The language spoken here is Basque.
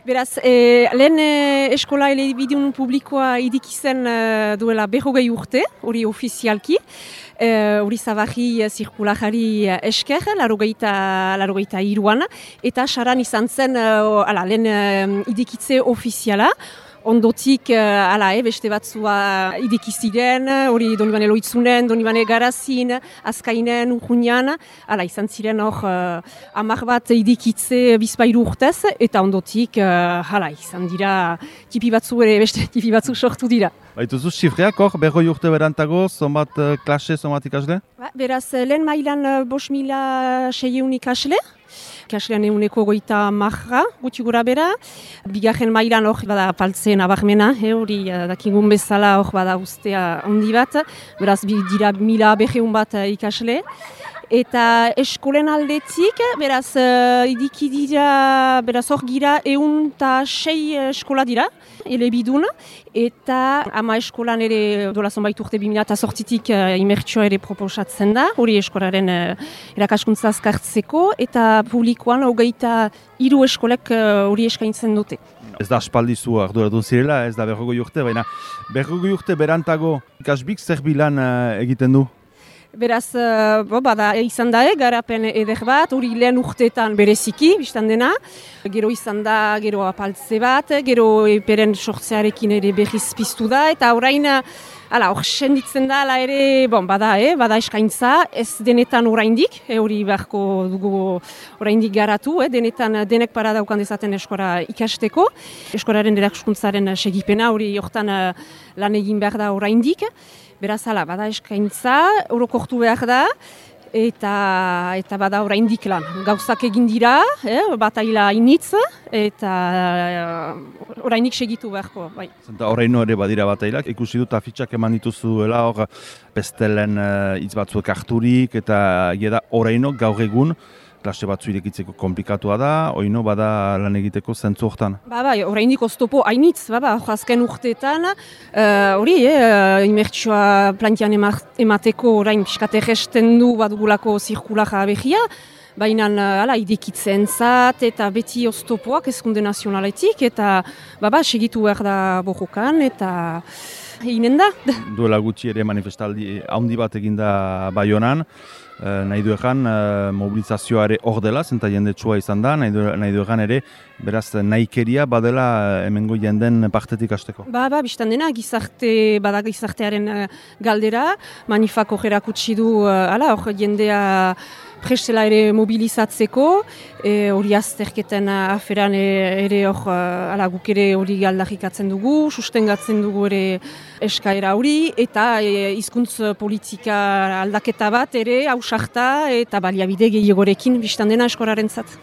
Beraz, e, lehen e, eskola elebidun publikoa idikizen e, duela berrogei urte, hori ofizialki, hori e, zabarri zirkulajari esker, larogeita, larogeita iruan, eta saran izan zen e, ala, lehen e, idikitze ofiziala, ondotik, uh, ala, eh, beste batzua idikiziren, hori donibane loitzunen, donibane garazin, azkainen, urruñan, ala, izan ziren hor uh, amak bat idikitze bizpairu urtez, eta ondotik, uh, ala, izan dira, tipi batzu ere, beste tipi batzu sortu dira. Baituzu, xifreak hor, berroi urte berantago, zonbat uh, klase, zonbat ikasle? Ba, beraz, lehen mailan uh, bos mila seieun ikasle, ikaslean eguneko goita marra, guti gura bera. Bigarren mailan hor bada paltzen abahmena, eh, hori eh, dakingun bezala hor bada ustea handi bat. Beraz, dira mila beheun bat eh, ikasle. Eta eskolen aldetik, beraz, uh, idiki dira, beraz hor gira, egun eta sei eskola dira, elebidun, eta ama eskolan ere dola zonbait urte bimila eta sortitik uh, imertsioa ere proposatzen da, hori eskolaren uh, erakaskuntza azkartzeko, eta publikoan hogeita hiru eskolek hori uh, eskaintzen dute. Ez da aspaldizu arduratu zirela, ez da berrogoi urte, baina berrogoi urte berantago ikasbik zer bilan egiten du? Beraz, uh, bo, bada, izan da, eh, garapen eder bat, hori lehen urteetan bereziki, biztan dena. Gero izan da, gero apaltze bat, gero eperen sortzearekin ere behiz piztu da, eta orain, ala, hor senditzen da, ala ere, bon, bada, eh, bada eskaintza, ez denetan oraindik, eh, hori beharko dugu oraindik garatu, eh, denetan denek para daukan dezaten eskora ikasteko, eskoraren erakuskuntzaren segipena, hori hortan uh, lan egin behar da oraindik, Beraz, ala, bada eskaintza, orokortu behar da, eta eta bada oraindik lan. Gauzak egin dira, eh, bataila initz, eta uh, orainik segitu beharko. Bai. Zenta oraino ere badira batailak, ikusi dut afitxak eman dituzuela hor bestelen uh, hitz batzuek harturik, eta da oraino gaur egun, klase batzu irekitzeko komplikatua da, oino bada lan egiteko zentzu hortan? Ba, ba, oraindik oztopo hainitz, ba, ba, azken urteetan, eh, hori, uh, eh, imertxoa plantian emateko orain piskate gesten du badugulako zirkulaja behia, baina uh, ala, idekitzen zat eta beti oztopoak ezkunde nazionaletik, eta ba, ba, segitu behar da bojokan, eta eginen da. Duela gutxi ere manifestaldi handi bat eginda Baionan, Eh, nahi du egan uh, mobilizazioare hor dela, zenta jende txua izan da, nahi du, nahi du egan ere, beraz nahikeria badela eh, hemengo jenden partetik hasteko. Ba, ba, biztan dena, gizarte, bada gizartearen galdera, manifako gerakutsi du, uh, ala, hor jendea prestela ere mobilizatzeko, hori e, azterketen aferan ere hor, ala, guk ere hori galdarrikatzen dugu, sustengatzen dugu ere eskaera hori, eta e, politika aldaketa bat ere, haus eta baliabide gehiagorekin biztan dena eskoraren zat.